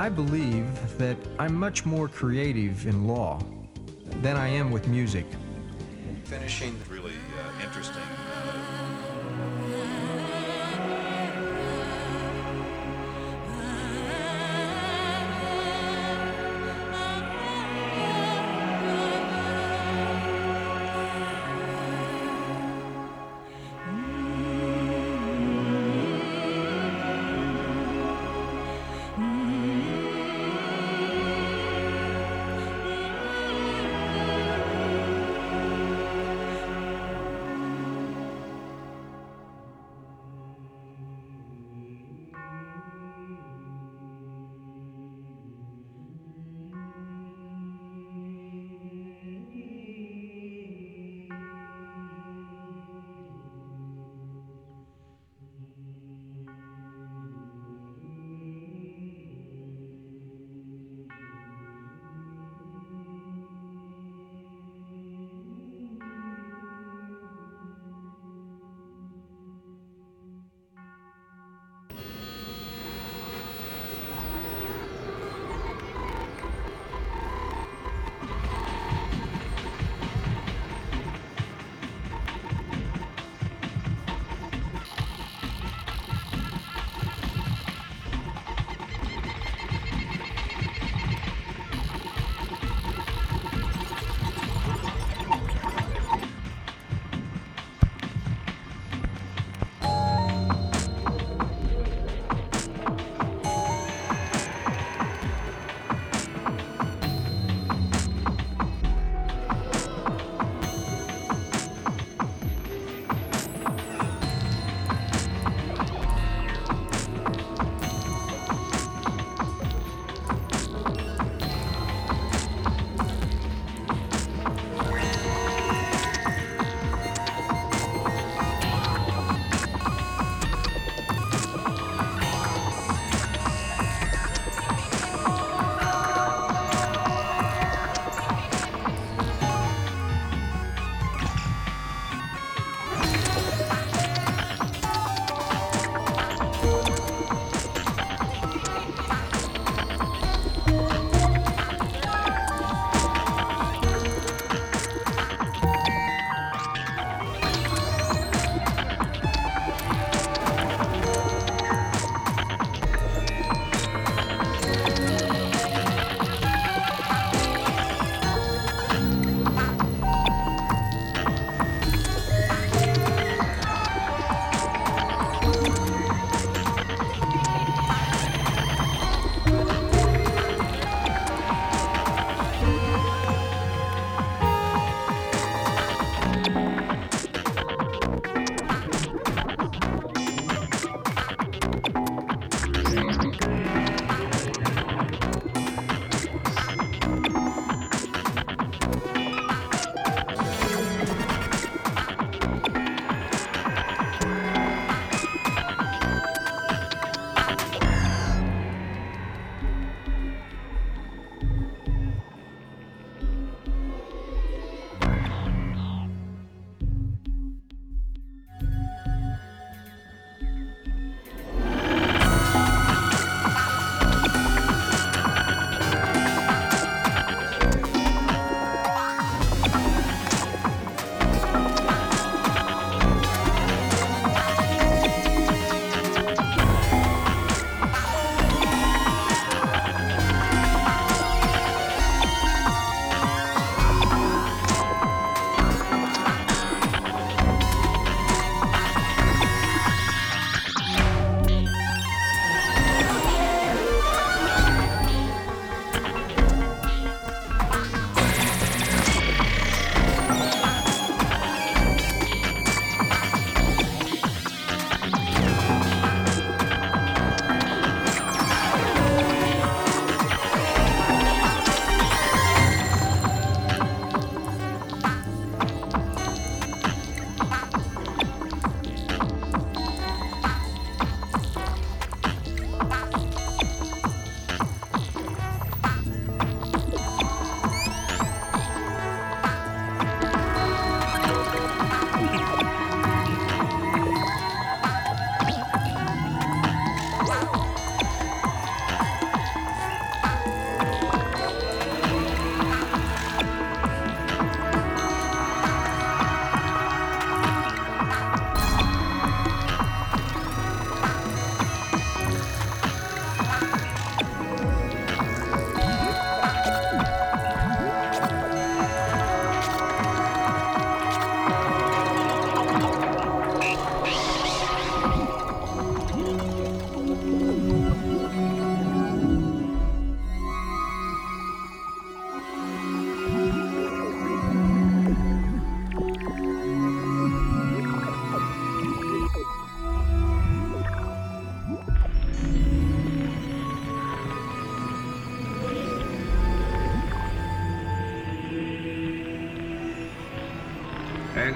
I believe that I'm much more creative in law than I am with music. Finishing really uh, interesting. We're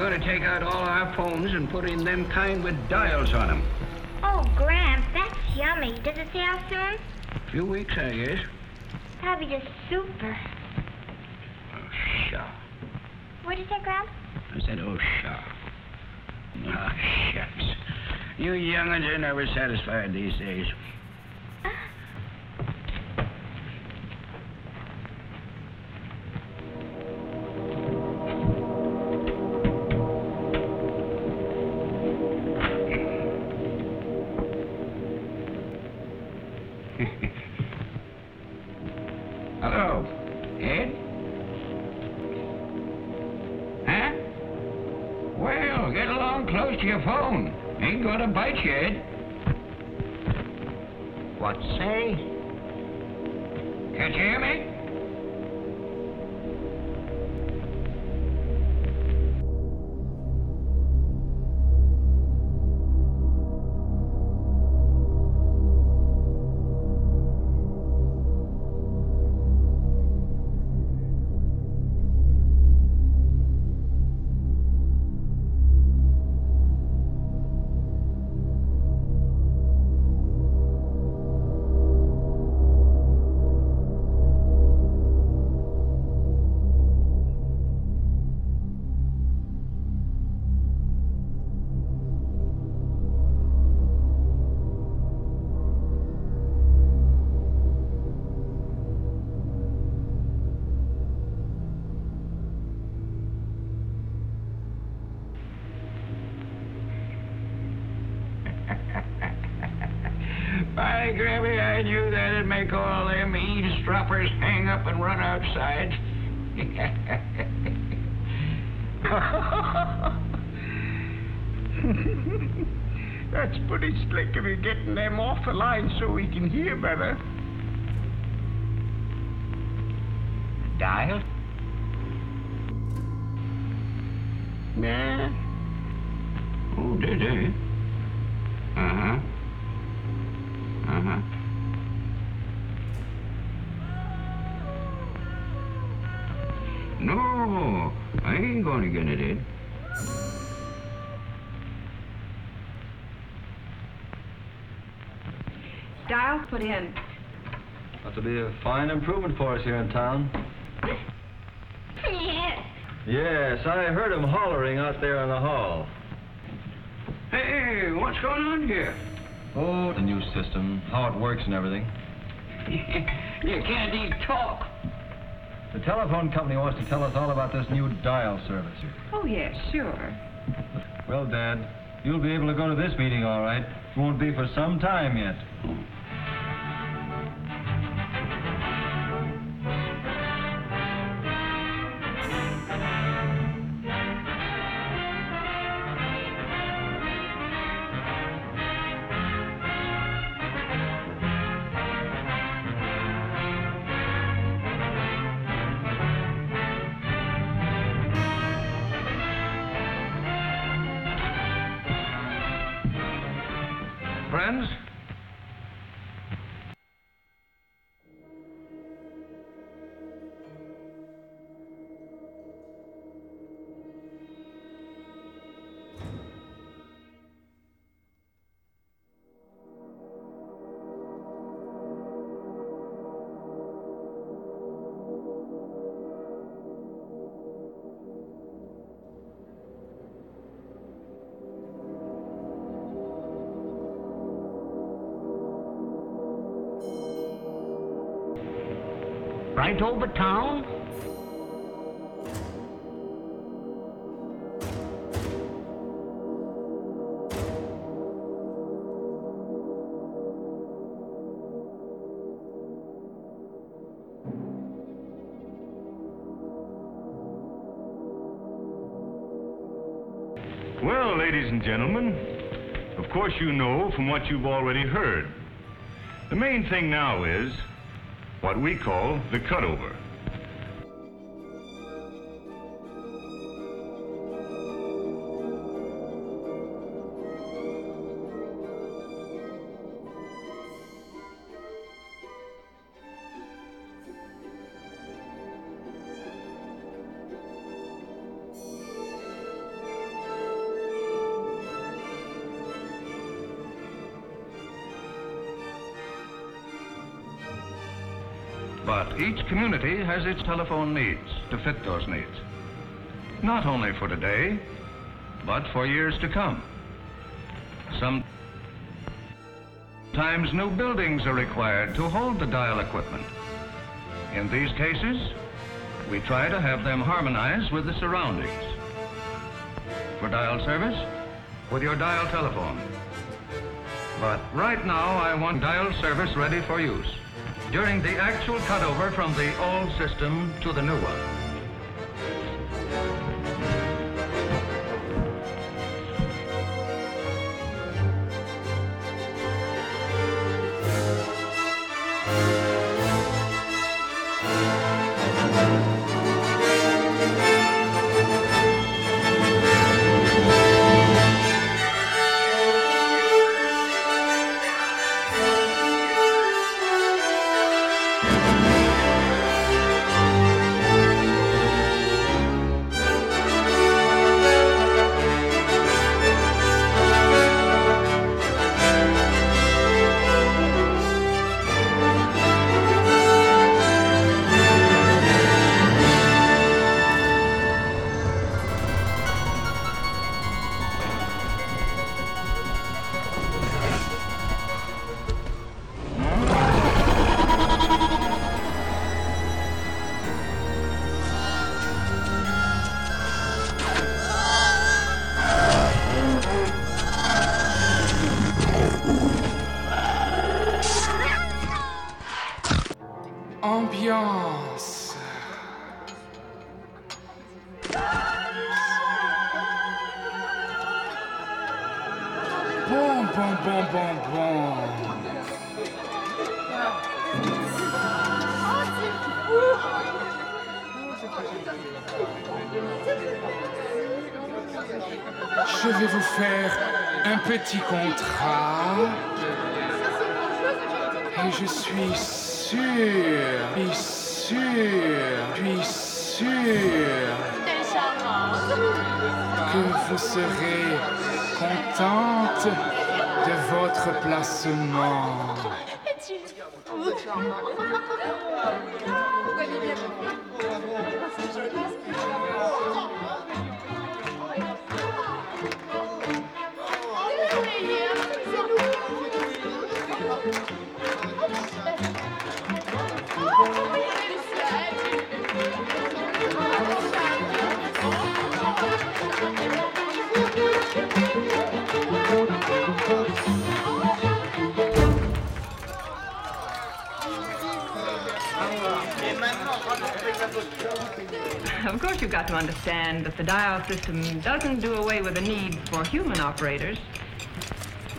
going to take out all our phones and put in them kind with dials on them. Oh, Gramps, that's yummy. Does it say how soon? A few weeks, I guess. That'd be just super. Oh, pshaw. What'd you say, Gramps? I said, oh, pshaw. Ah, shucks. You young'uns are never satisfied these days. Grammy, I knew that'd make all them eavesdroppers hang up and run outside. That's pretty slick of you getting them off the line so we can hear better. Dial? Nah. Oh, did they? I ain't gonna get it in. Dials put in. Ought to be a fine improvement for us here in town. Yes. Yes, I heard him hollering out there in the hall. Hey, what's going on here? Oh, the new system, how it works and everything. you can't even talk. The telephone company wants to tell us all about this new dial service. Oh, yes, sure. Well, Dad, you'll be able to go to this meeting all right. It won't be for some time yet. Friends? Over town? Well, ladies and gentlemen, of course you know from what you've already heard. The main thing now is what we call the cutover. But each community has its telephone needs to fit those needs. Not only for today, but for years to come. Sometimes new buildings are required to hold the dial equipment. In these cases, we try to have them harmonize with the surroundings. For dial service, with your dial telephone. But right now, I want dial service ready for use during the actual cutover from the old system to the new one. Bon, bon, bon. Je vais vous faire un petit contrat. Et je suis sûr, puis sûr, puis sûr que vous serez contente de votre placement. Of course, you've got to understand that the dial system doesn't do away with the need for human operators.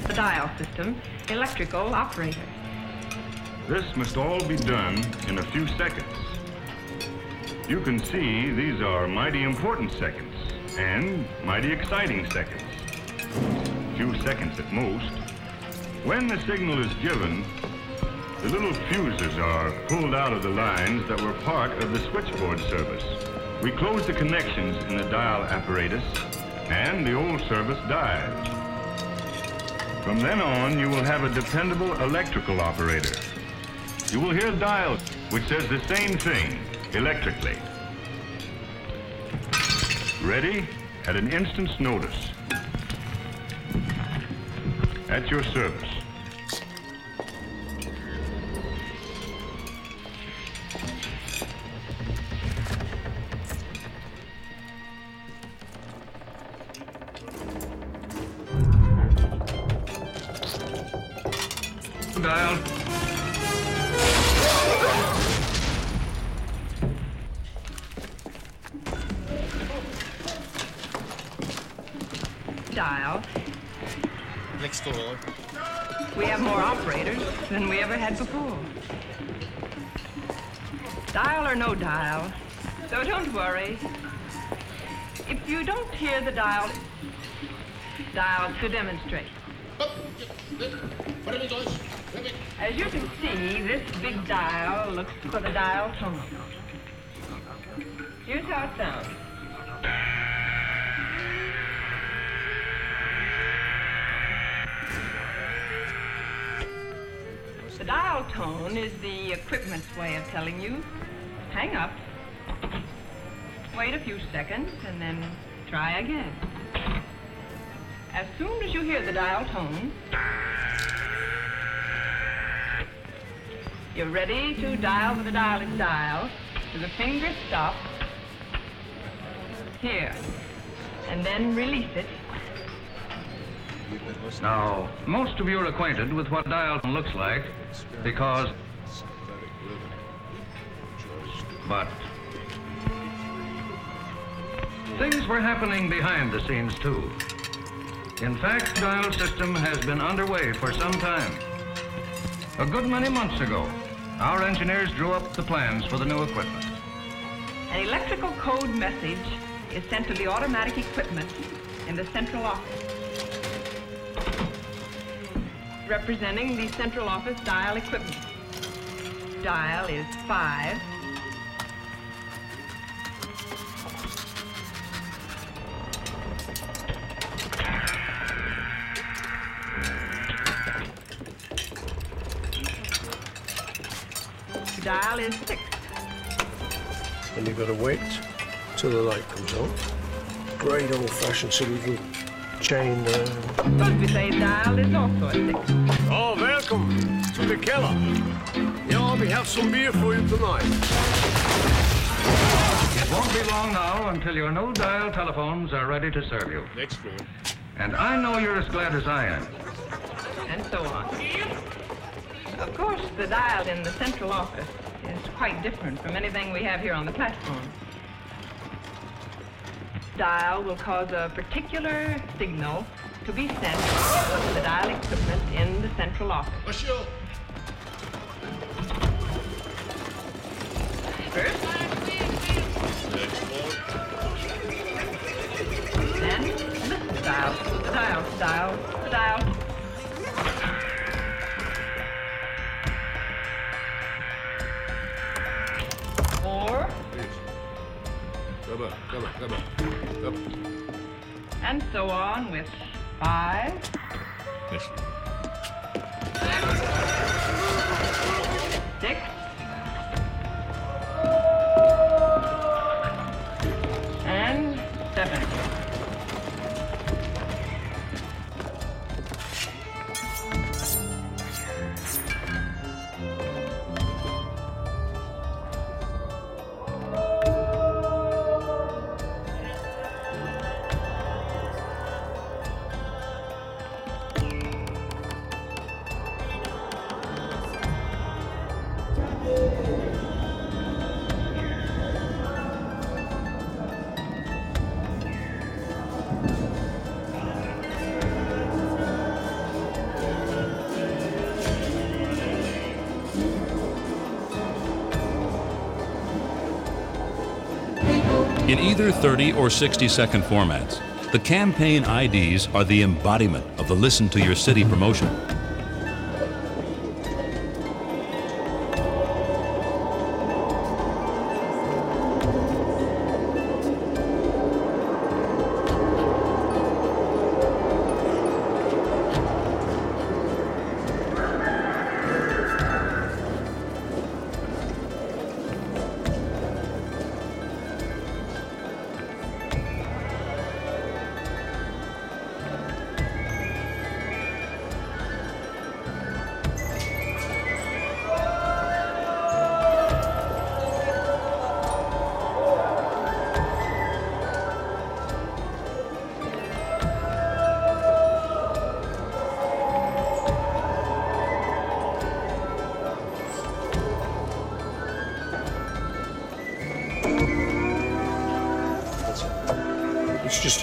The dial system, electrical operators. This must all be done in a few seconds. You can see these are mighty important seconds and mighty exciting seconds. A Few seconds at most. When the signal is given, the little fuses are pulled out of the lines that were part of the switchboard service. We close the connections in the dial apparatus, and the old service dies. From then on, you will have a dependable electrical operator. You will hear dials which says the same thing electrically. Ready at an instant's notice. At your service. Way of telling you, hang up, wait a few seconds, and then try again. As soon as you hear the dial tone, you're ready to dial with the dial, to the finger stop, here, and then release it. Now, most of you are acquainted with what dial tone looks like because. But. Things were happening behind the scenes, too. In fact, dial system has been underway for some time. A good many months ago, our engineers drew up the plans for the new equipment. An electrical code message is sent to the automatic equipment in the central office, representing the central office dial equipment. Dial is 5. Is 6. And you've got to wait till the light comes on. Great old-fashioned little chain there. But we say dial is also a 6. Oh, welcome to the keller. Yeah, we have some beer for you tonight. It won't be long now until your new dial telephones are ready to serve you. Next floor. And I know you're as glad as I am. and so on. Of course, the dial in the central office is quite different from anything we have here on the platform. Dial will cause a particular signal to be sent to the dial equipment in the central office. Monsieur. First, then this dial, the dial, dial, the dial. Come on, come on, come on. Come on. and so on with five, Next either 30 or 60 second formats, the campaign IDs are the embodiment of the Listen to Your City promotion.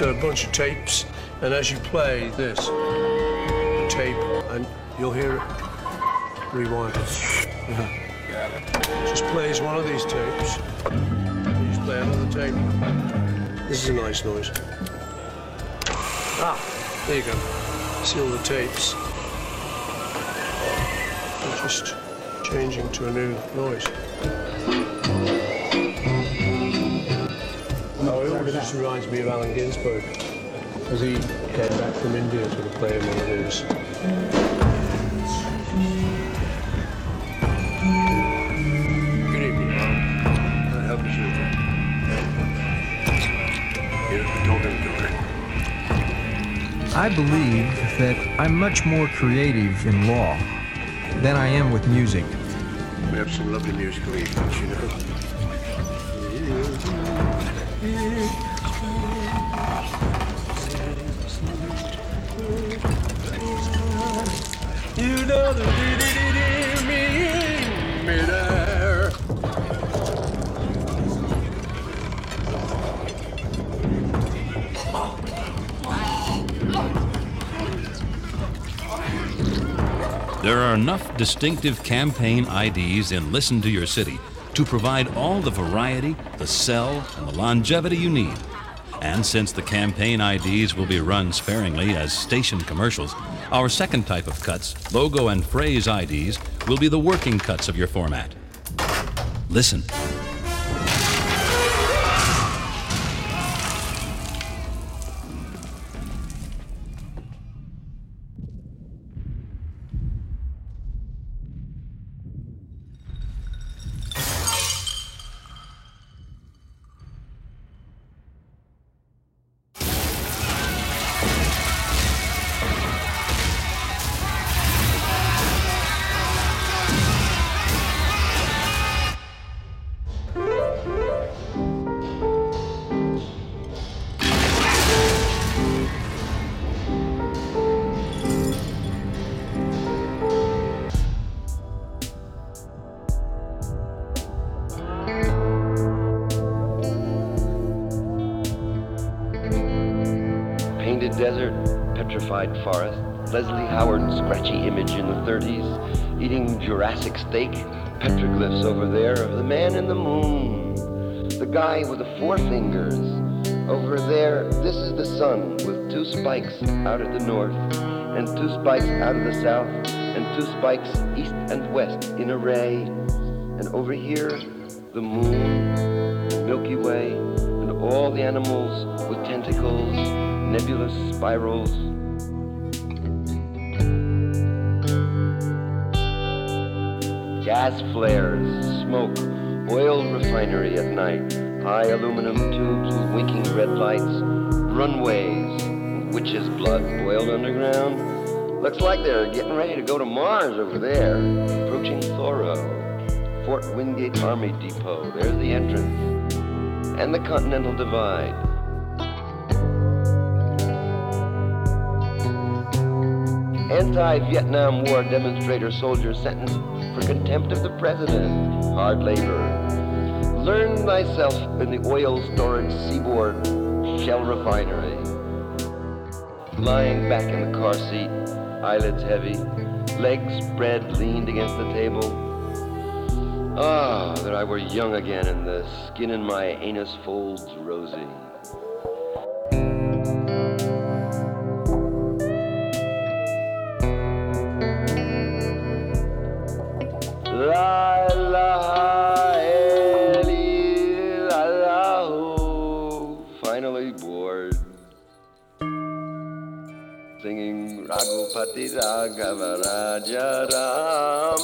Just a bunch of tapes, and as you play this tape, and you'll hear it rewind. Yeah. Just plays one of these tapes. You just play another tape. This is a nice noise. Ah, there you go. See all the tapes. They're just changing to a new noise. just reminds me of Allen Ginsberg as he came back from India to play in one of those. Good evening, Mom. I hope it's your. Don't do it. I believe that I'm much more creative in law than I am with music. We have some lovely musical evenings, you know. Are enough distinctive campaign IDs in Listen to Your City to provide all the variety, the sell, and the longevity you need. And since the campaign IDs will be run sparingly as station commercials, our second type of cuts, logo and phrase IDs, will be the working cuts of your format. Listen. At the north, and two spikes out of the south, and two spikes east and west in array. And over here, the moon, Milky Way, and all the animals with tentacles, nebulous spirals. Gas flares, smoke, oil refinery at night, high aluminum tubes with winking red lights, runways, witch's blood boiled underground. Looks like they're getting ready to go to Mars over there, approaching Thoreau. Fort Wingate Army Depot, there's the entrance. And the Continental Divide. Anti-Vietnam War demonstrator soldier sentenced for contempt of the president. Hard labor. Learn thyself in the oil storage seaboard shell refinery. Lying back in the car seat, eyelids heavy, legs spread, leaned against the table. Ah, that I were young again and the skin in my anus folds rosy. Raghupati Raghava Raja Ram.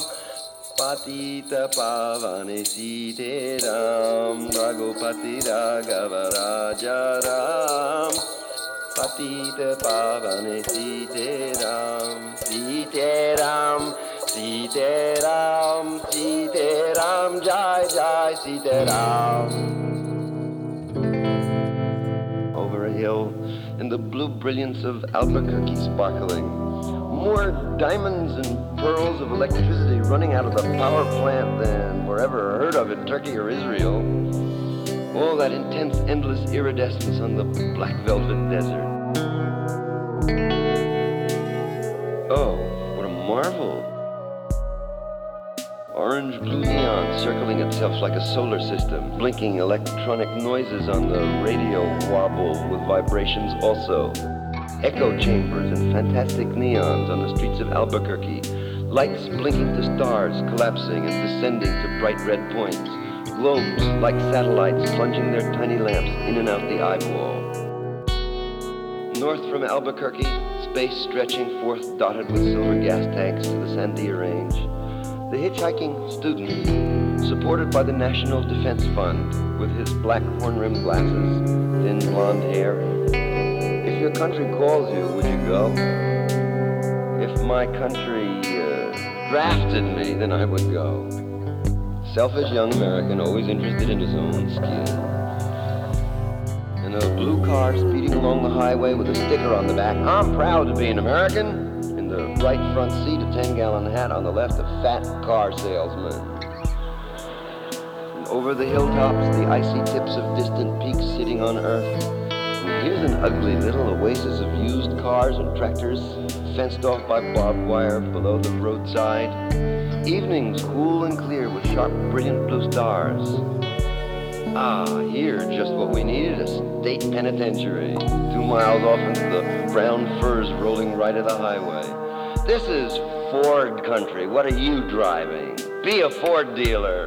Patita Pavane Sita Ram. Raghupati Raghava Raja Ram. Patita Pavane Sita Ram. Sita Ram. Jai Jai Sita Ram. Over a hill, in the blue brilliance of Albuquerque sparkling, more diamonds and pearls of electricity running out of the power plant than were ever heard of in Turkey or Israel. All that intense, endless iridescence on the black velvet desert. Oh, what a marvel! Orange blue neon circling itself like a solar system, blinking electronic noises on the radio wobble with vibrations also. Echo chambers and fantastic neons on the streets of Albuquerque, lights blinking to stars collapsing and descending to bright red points, globes like satellites plunging their tiny lamps in and out the eyeball. North from Albuquerque, space stretching forth dotted with silver gas tanks to the Sandia Range. The hitchhiking student, supported by the National Defense Fund, with his black horn rimmed glasses, thin blonde hair, If your country calls you, would you go? If my country uh, drafted me, then I would go. Selfish young American, always interested in his own skin. In a blue car speeding along the highway with a sticker on the back, I'm proud to be an American. In the right front seat, a 10 gallon hat, on the left, a fat car salesman. And over the hilltops, the icy tips of distant peaks sitting on earth. Here's an ugly little oasis of used cars and tractors, fenced off by barbed wire below the roadside. Evenings cool and clear with sharp, brilliant blue stars. Ah, here, just what we needed, a state penitentiary. Two miles off into the brown firs rolling right at the highway. This is Ford country. What are you driving? Be a Ford dealer.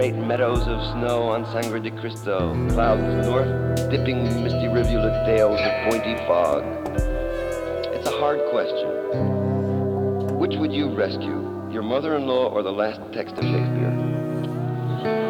Great meadows of snow on Sangre de Cristo. Clouds north, dipping misty rivulet dales of pointy fog. It's a hard question. Which would you rescue? Your mother-in-law or the last text of Shakespeare?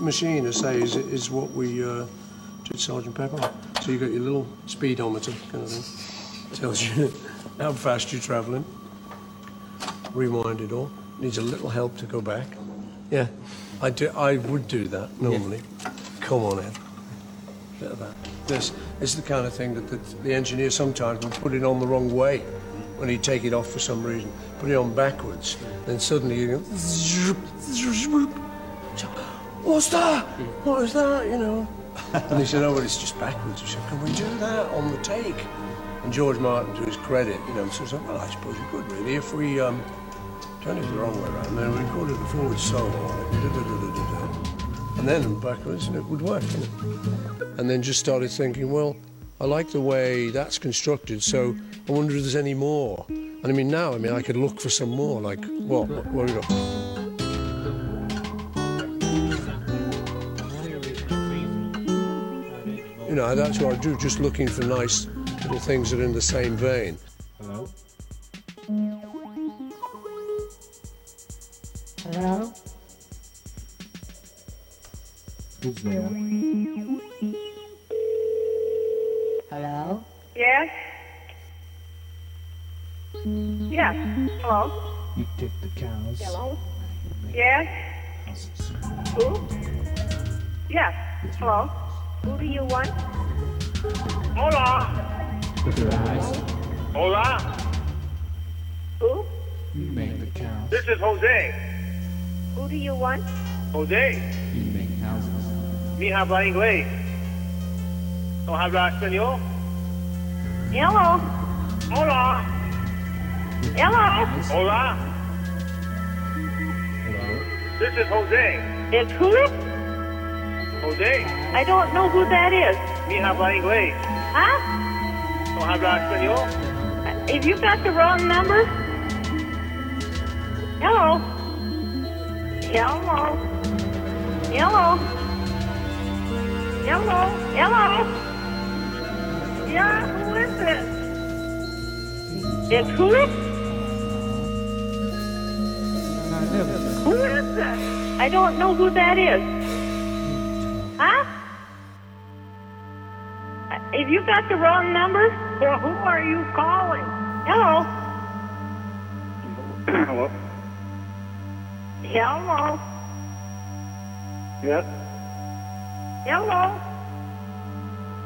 Machine, I say, is, is what we uh, did Sergeant Pepper. So you got your little speedometer kind of thing. Tells you how fast you're traveling. Rewind it all. Needs a little help to go back. Yeah, I do. I would do that normally. Come on, Ed. Bit of that. This, this is the kind of thing that the, the engineer sometimes would put it on the wrong way when he'd take it off for some reason. Put it on backwards. Then suddenly you go. What's that? What is that? You know. and he said, "Oh, well, it's just backwards." He said, "Can we do that on the take?" And George Martin, to his credit, you know, says, "Well, I suppose we could really if we um, turn it the wrong way around, then we recorded the forward solo on it, da-da-da-da-da-da. and then backwards, and it would work." You know? And then just started thinking, well, I like the way that's constructed, so I wonder if there's any more. And I mean, now, I mean, I could look for some more. Like, what? What, what have we got? You know, that's what I do, just looking for nice little things that are in the same vein. Hello? Hello? Who's there? Hello? Yes? Yes. Hello? You take the cows. Hello? Yes? Who? Yes. Hello? Who do you want? Hola. With your eyes. Hola. Who? You make the cows. This is Jose. Who do you want? Jose. You make houses. Mi habla inglés. ¿No habla español? Hello. Hola. Hello. Hola. Hello. This is Jose. It's who? Jose. I don't know who that is. Mi habla inglés. Huh? Don't have ¿No habla español? If you got the wrong number. Hello. Hello. Hello. Hello. Hello. Yeah, who is it? It's who? Who is it? I don't know who that is. You got the wrong number, well, who are you calling? Hello. Hello? Hello. Yes? Hello.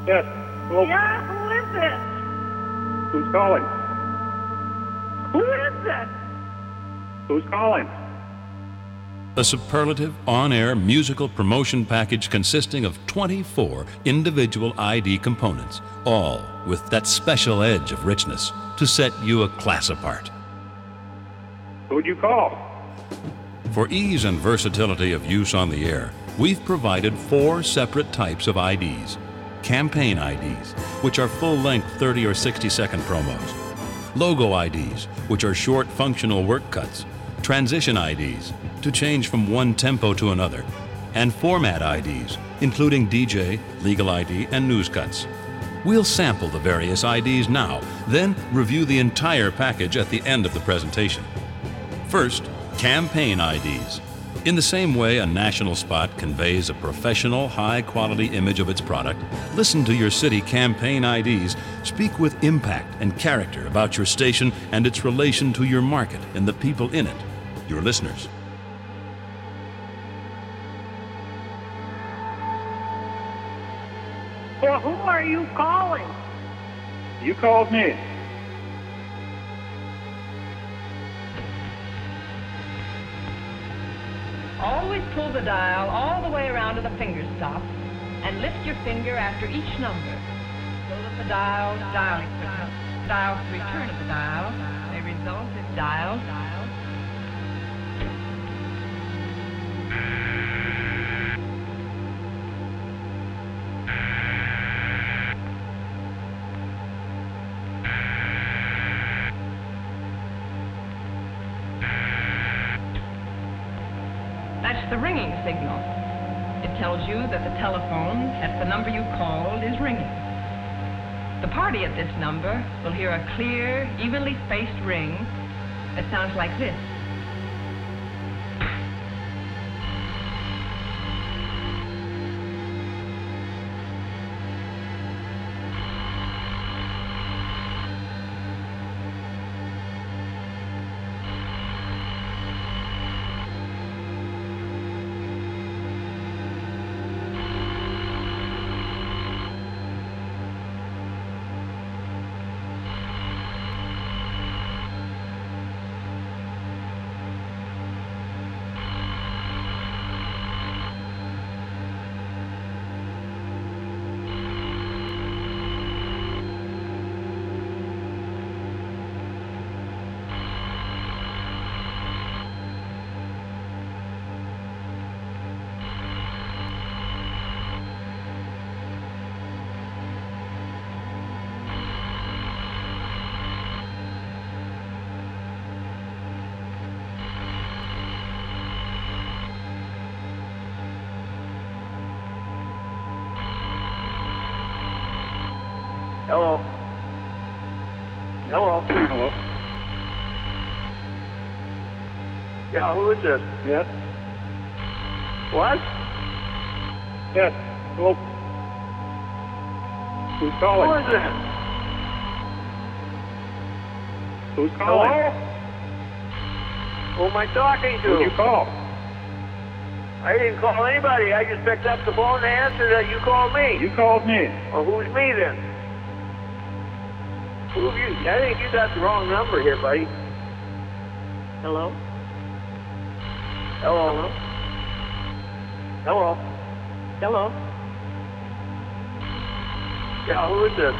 Yes. Hello? Yeah, who is it? Who's calling? Who is it? Who's calling? A superlative on air musical promotion package consisting of 24 individual ID components, all with that special edge of richness to set you a class apart. Who'd you call? For ease and versatility of use on the air, we've provided four separate types of IDs campaign IDs, which are full length 30 or 60 second promos, logo IDs, which are short functional work cuts, transition IDs, to change from one tempo to another, and format IDs, including DJ, legal ID, and news cuts. We'll sample the various IDs now, then review the entire package at the end of the presentation. First, campaign IDs. In the same way a national spot conveys a professional, high quality image of its product, listen to your city campaign IDs speak with impact and character about your station and its relation to your market and the people in it, your listeners. Well, who are you calling? You called me. Always pull the dial all the way around to the finger stop and lift your finger after each number so that the dial, dial equipment, dials the return of the dial may result in dial, dial. Signal. It tells you that the telephone at the number you called is ringing. The party at this number will hear a clear, evenly spaced ring that sounds like this. Hello. Hello. Hello. Yeah, who is this? Yes. What? Yes. Hello. Who's calling? Who is this? Who's calling? Hello? Who am I talking to? Who you call? I didn't call anybody. I just picked up the phone and answered that you called me. You called me. Well, who's me then? Who have you? I think you got the wrong number here, buddy. Hello? Hello? Hello? Hello? Yeah, who is this?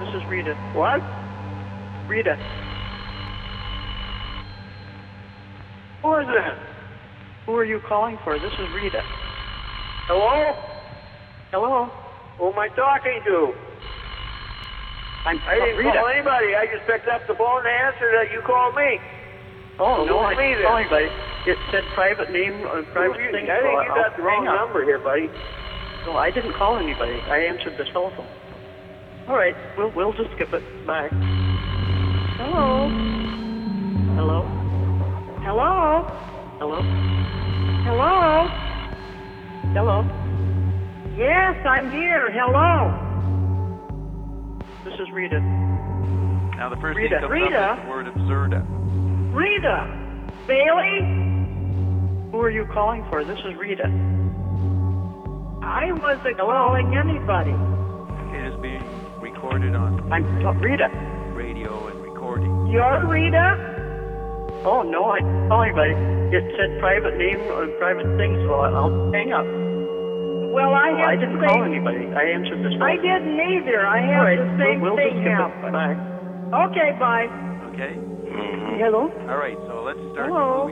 This is Rita. What? Rita. Who is this? Who are you calling for? This is Rita. Hello? Hello? Who am I talking to? I'm I didn't Rita. call anybody. I just picked up the phone and answered that you called me. Oh, no, I didn't call anybody. It said private name, uh, private you, thing. I think you got the wrong number here, buddy. No, I didn't call anybody. I answered the telephone. All right, we'll we'll just skip it. Bye. Hello. Hello. Hello. Hello. Hello. Hello. Yes, I'm here. Hello. Is Rita. Now the first Rita. thing comes Rita? up is the word absurda. Rita. Bailey. Who are you calling for? This is Rita. I wasn't calling anybody. It is being recorded on I'm Rita. radio and recording. You're Rita? Oh no, I didn't call anybody. It said private name or private thing, so I'll hang up. Well, I have I didn't same- call anybody. I answered this phone. I didn't either. I have All right, the same we'll, we'll thing just skip now. Bye. Okay, bye. Okay? Hello? All right, so let's start Hello?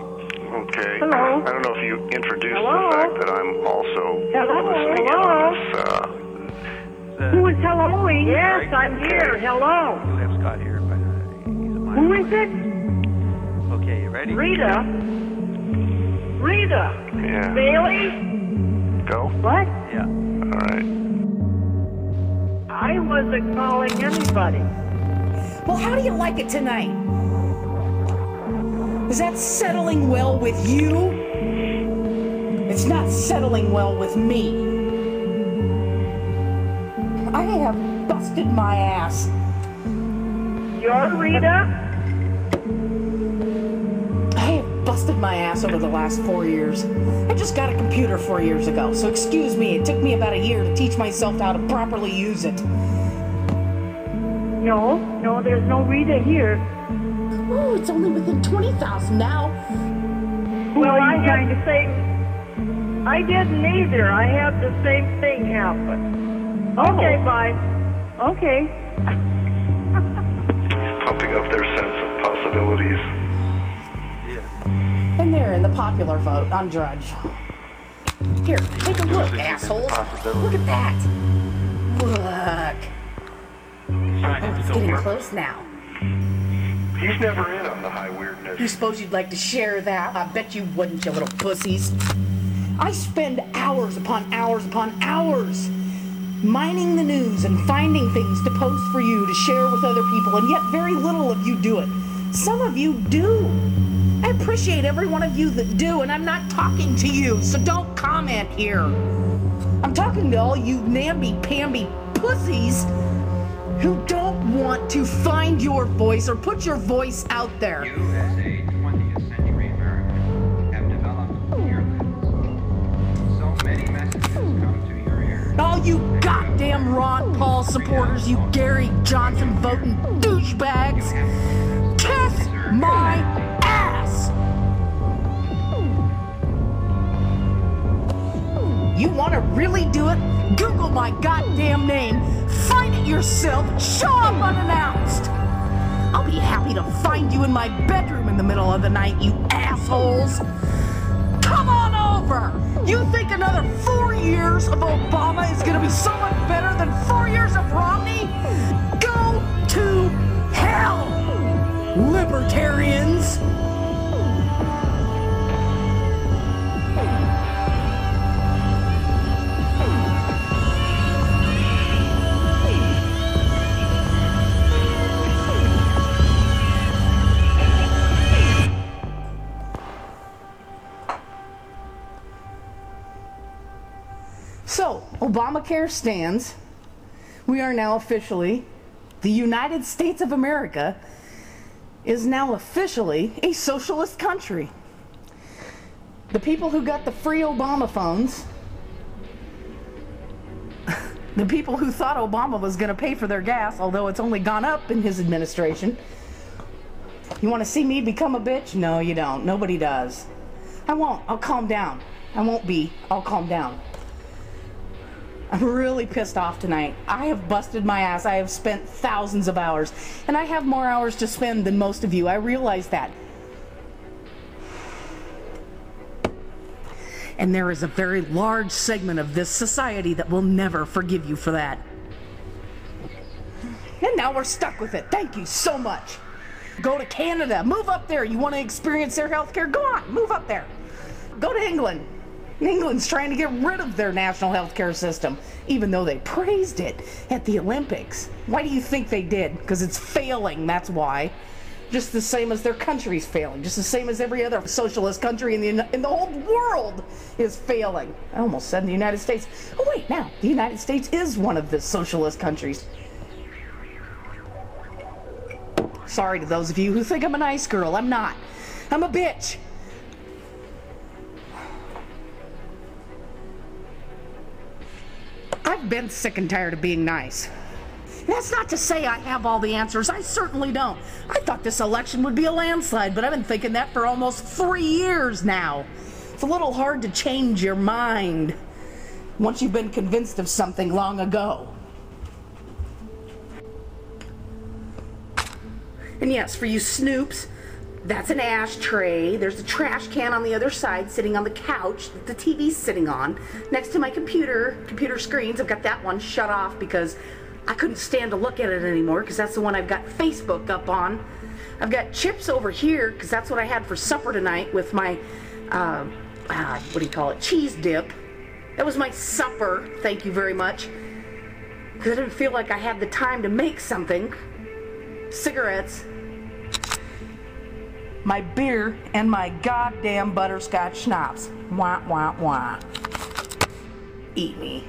Okay. Hello? I don't know if you introduced Hello? the fact that I'm also Hello? listening in Hello? on this. Uh, Who is helloing? Yes, I'm here. Hello. We'll have Scott here, but uh, he's a minor. Who is it? Okay, you ready? Rita. Rita. yeah. Bailey? Go. What? Yeah. All right. I wasn't calling anybody. Well, how do you like it tonight? Is that settling well with you? It's not settling well with me. I have busted my ass. You're Rita? I busted my ass over the last four years. I just got a computer four years ago, so excuse me, it took me about a year to teach myself how to properly use it. No, no, there's no Rita here. Oh, it's only within 20,000 now. well, I had the same. I didn't either. I had the same thing happen. Okay, oh. bye. Okay. Pumping up their sense of possibilities. There in the popular vote on Drudge. Here, take a look, assholes. Look at that. Look. Oh, it's getting close now. He's never in on the high weirdness. You suppose you'd like to share that? I bet you wouldn't, you little pussies. I spend hours upon hours upon hours mining the news and finding things to post for you to share with other people, and yet very little of you do it. Some of you do. I appreciate every one of you that do, and I'm not talking to you, so don't comment here. I'm talking to all you namby-pamby pussies who don't want to find your voice or put your voice out there. You, as a 20th century American, have developed. So many messages come to your ear. All you goddamn Ron Paul supporters, you Gary Johnson voting douchebags, kiss my You want to really do it? Google my goddamn name, find it yourself, show up unannounced! I'll be happy to find you in my bedroom in the middle of the night, you assholes! Come on over! You think another four years of Obama is gonna be so much better than four years of Romney? Go to hell! Libertarians! Obamacare stands. We are now officially, the United States of America is now officially a socialist country. The people who got the free Obama phones, the people who thought Obama was going to pay for their gas, although it's only gone up in his administration. You want to see me become a bitch? No, you don't. Nobody does. I won't. I'll calm down. I won't be. I'll calm down. I'm really pissed off tonight. I have busted my ass. I have spent thousands of hours, and I have more hours to spend than most of you. I realize that. And there is a very large segment of this society that will never forgive you for that. And now we're stuck with it. Thank you so much. Go to Canada. Move up there. You want to experience their health care? Go on. Move up there. Go to England. England's trying to get rid of their national health care system, even though they praised it at the Olympics. Why do you think they did? Because it's failing, that's why. Just the same as their country's failing, just the same as every other socialist country in the, in the whole world is failing. I almost said the United States. Oh, wait, now, the United States is one of the socialist countries. Sorry to those of you who think I'm a nice girl. I'm not. I'm a bitch. I've been sick and tired of being nice. That's not to say I have all the answers. I certainly don't. I thought this election would be a landslide, but I've been thinking that for almost three years now. It's a little hard to change your mind once you've been convinced of something long ago. And yes, for you snoops, that's an ashtray. There's a trash can on the other side sitting on the couch that the TV's sitting on. Next to my computer, computer screens, I've got that one shut off because I couldn't stand to look at it anymore because that's the one I've got Facebook up on. I've got chips over here because that's what I had for supper tonight with my, uh, uh, what do you call it, cheese dip. That was my supper, thank you very much. Because I didn't feel like I had the time to make something. Cigarettes, my beer, and my goddamn butterscotch schnapps. Wah, wah, wah. Eat me.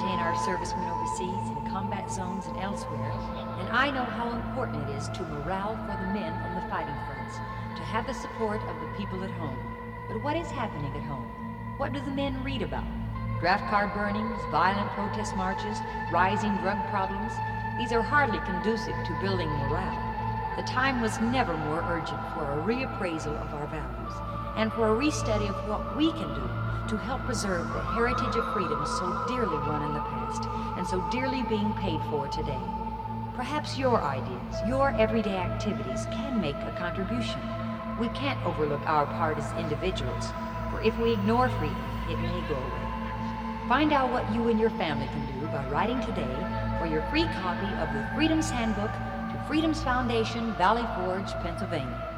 Entertain our servicemen overseas in combat zones and elsewhere, and I know how important it is to morale for the men on the fighting fronts, to have the support of the people at home. But what is happening at home? What do the men read about? Draft card burnings, violent protest marches, rising drug problems. These are hardly conducive to building morale. The time was never more urgent for a reappraisal of our values and for a restudy of what we can do to help preserve the heritage of freedom so dearly won in the past and so dearly being paid for today. Perhaps your ideas, your everyday activities can make a contribution. We can't overlook our part as individuals, for if we ignore freedom, it may go away. Find out what you and your family can do by writing today for your free copy of the Freedom's Handbook to Freedom's Foundation, Valley Forge, Pennsylvania.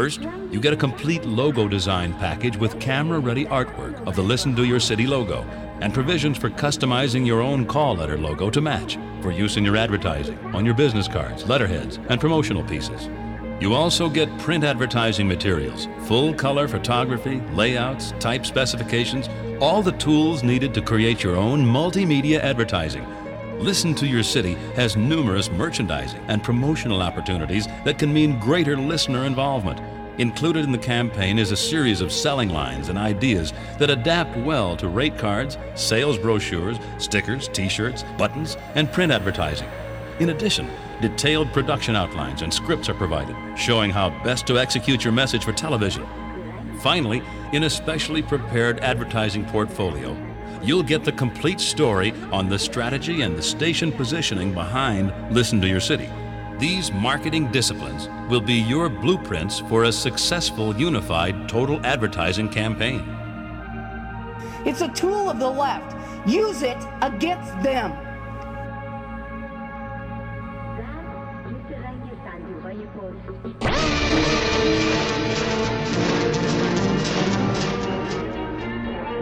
First, you get a complete logo design package with camera ready artwork of the Listen to Your City logo and provisions for customizing your own call letter logo to match for use in your advertising, on your business cards, letterheads, and promotional pieces. You also get print advertising materials, full color photography, layouts, type specifications, all the tools needed to create your own multimedia advertising. Listen to Your City has numerous merchandising and promotional opportunities that can mean greater listener involvement. Included in the campaign is a series of selling lines and ideas that adapt well to rate cards, sales brochures, stickers, t shirts, buttons, and print advertising. In addition, detailed production outlines and scripts are provided, showing how best to execute your message for television. Finally, in a specially prepared advertising portfolio, you'll get the complete story on the strategy and the station positioning behind Listen to Your City. These marketing disciplines will be your blueprints for a successful unified total advertising campaign. It's a tool of the left. Use it against them.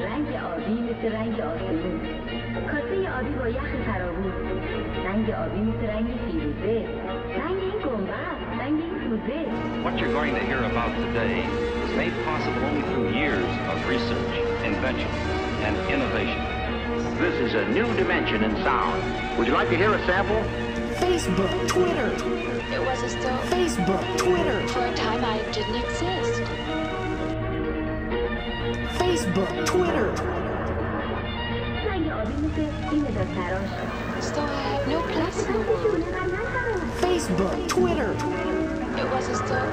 رنگ آبی مثل رنگ آسمون کاسه آبی با یخ فراوون رنگ آبی مثل you're going to hear about today is made possible only through years of research, invention, and innovation. This is a new dimension in sound. Would you like to hear a sample? Facebook, Twitter. It was as though Facebook, Twitter. For a time, I didn't exist. Facebook, Twitter. Still, I have no place. Facebook, Twitter. It was as though,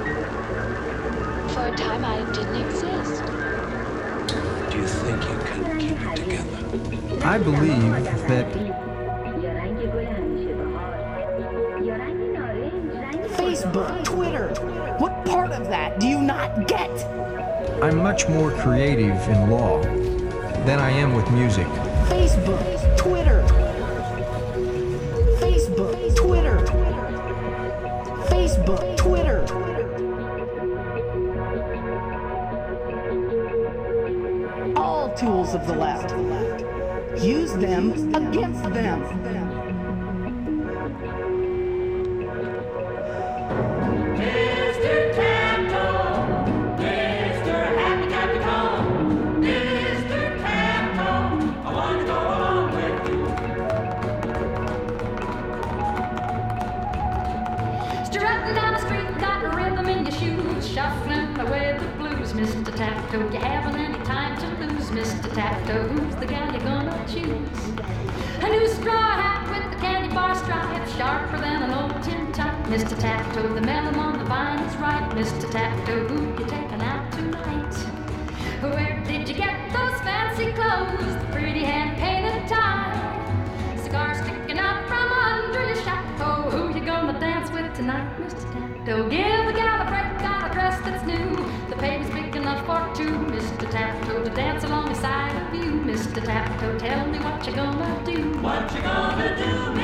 for a time, I didn't exist. Do you think you can keep it together? I believe that. Facebook, Twitter, what part of that do you not get? I'm much more creative in law than I am with music. Facebook. Against them. Mr. Taptoe, the melon on the vine is ripe. Mr. Taptoe, who you taking out tonight? Where did you get those fancy clothes? The pretty hand painted tie. Cigar sticking out from under your chapeau. Who you gonna dance with tonight, Mr. Taptoe? Give a gal a break, got a dress that's new. The pay's big enough for two, Mr. Taptoe, to dance alongside of you, Mr. Taptoe. Tell me what you gonna do. What you gonna do,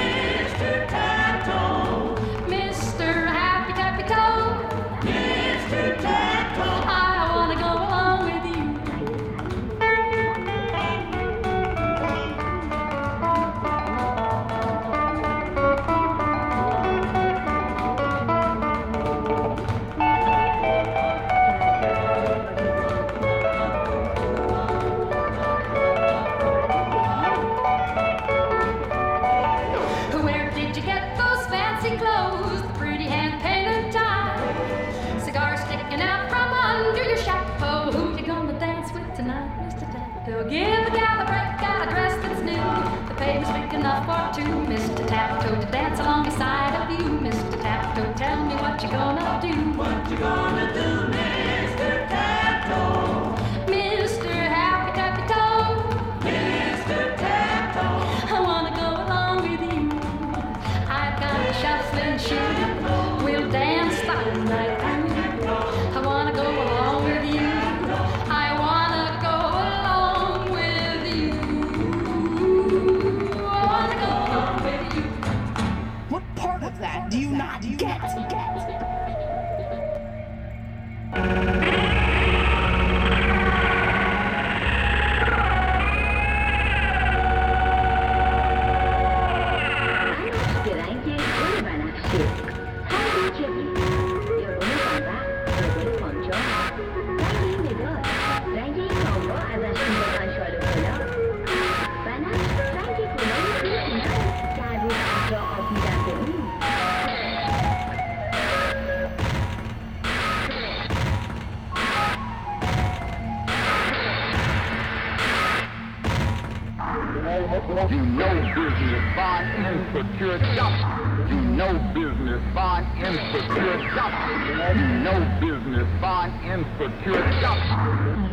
You know business, fine, insecure justice. You know business, fine, insecure justice. You know business, fine, insecure justice.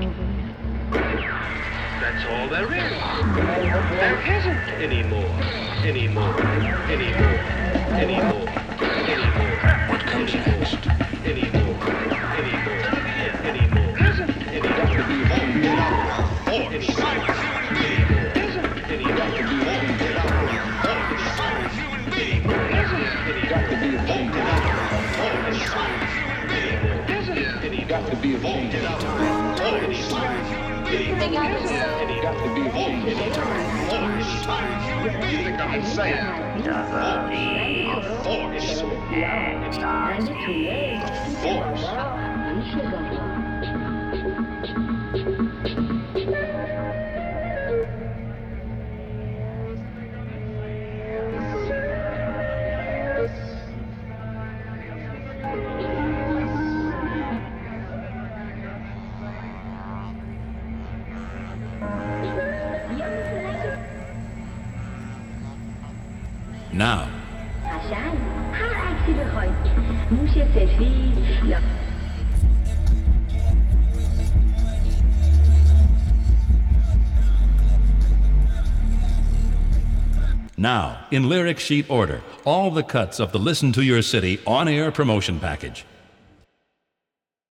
That's all there is. There isn't any more, any more, any more, any more, any more. What comes next? be ashamed You got to be ashamed anytime. You think I'm insane? Force. Now, in lyric sheet order, all the cuts of the Listen to Your City on air promotion package.